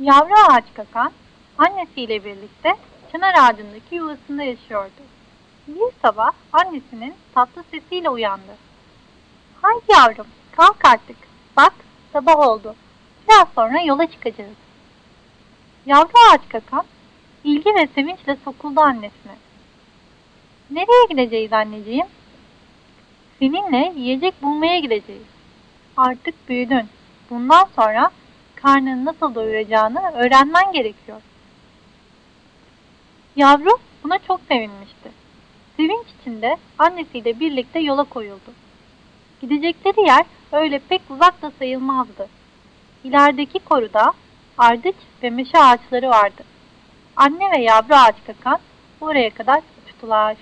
Yavru ağaç kakan annesiyle birlikte çınar ağacındaki yuvasında yaşıyordu. Bir sabah annesinin tatlı sesiyle uyandı. Haydi yavrum kalk artık. Bak sabah oldu. Biraz sonra yola çıkacağız. Yavru ağaç kakan ilgi ve sevinçle sokuldu annesine. Nereye gideceğiz anneciğim? Seninle yiyecek bulmaya gideceğiz. Artık büyüdün. Bundan sonra karnını nasıl doyuracağını öğrenmen gerekiyor. Yavru buna çok sevinmişti. Sevinç içinde annesiyle birlikte yola koyuldu. Gidecekleri yer öyle pek uzak da sayılmazdı. İlerideki koruda ardıç ve meşe ağaçları vardı. Anne ve yavru ağaç kakan oraya kadar uçtular.